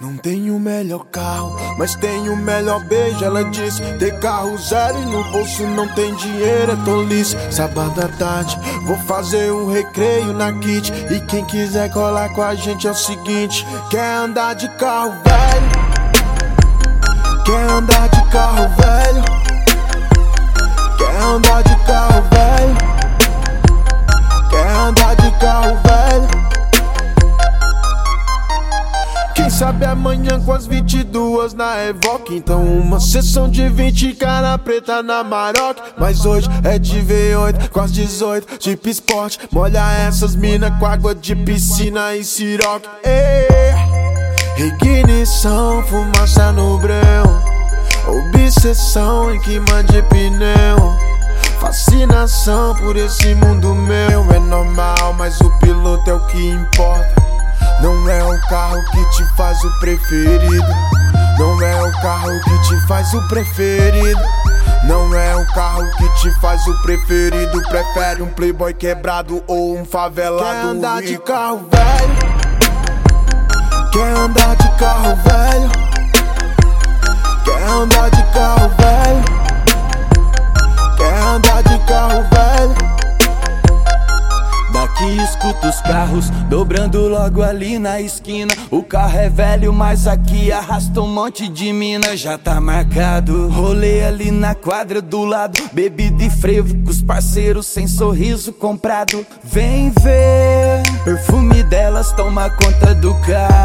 Não tenho o melhor carro, mas tenho o melhor beijo. Ela disse: Ter carro zero e no bolso não tem dinheiro, é tolice. Sábado à tarde, vou fazer um recreio na kit. E quem quiser colar com a gente é o seguinte: Quer andar de carro velho? Quer andar de carro velho? Amanhã com as 22 na Evoque. Então uma sessão de 20 cara preta na Maroc. Mas hoje é de V8 com as 18 Tipo esporte Molha essas mina com água de piscina e siroc. Ignição, fumaça no breu. Obsessão em queima de pneu. Fascinação por esse mundo meu. É normal, mas o piloto é o que importa faz o preferido. Não é o carro que te faz o preferido. Não é o carro que te faz o preferido. Prefere um playboy quebrado ou um favelado. Quer andar de carro velho? Quer andar de carro velho? Quer andar de Daqui escuta os carros dobrando logo ali na esquina. O carro é velho, mas aqui arrasta um monte de mina. Já tá marcado. Rolê ali na quadra do lado. Bebida e frevo com os parceiros sem sorriso comprado. Vem ver. Perfume delas toma conta do carro.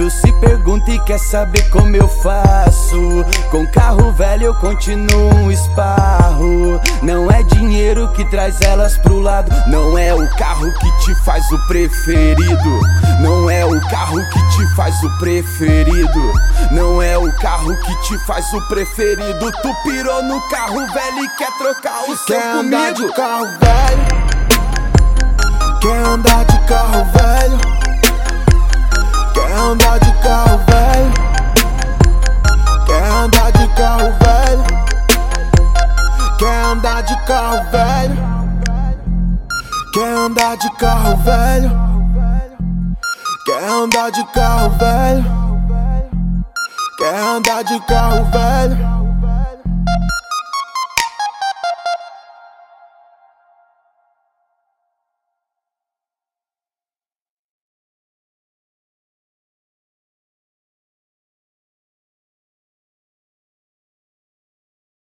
Tu se pergunta e quer saber como eu faço. Com carro velho eu continuo um esparro. Não é dinheiro que traz elas pro lado. Não é o carro que te faz o preferido. Não é o carro que te faz o preferido. Não é o carro que te faz o preferido. Tu pirou no carro velho e quer trocar o seu Quer comigo. andar de carro velho? Quer andar de carro velho? Andar de carro velho? Quer andar de carro velho? Quer andar de carro velho? Quer andar de carro velho?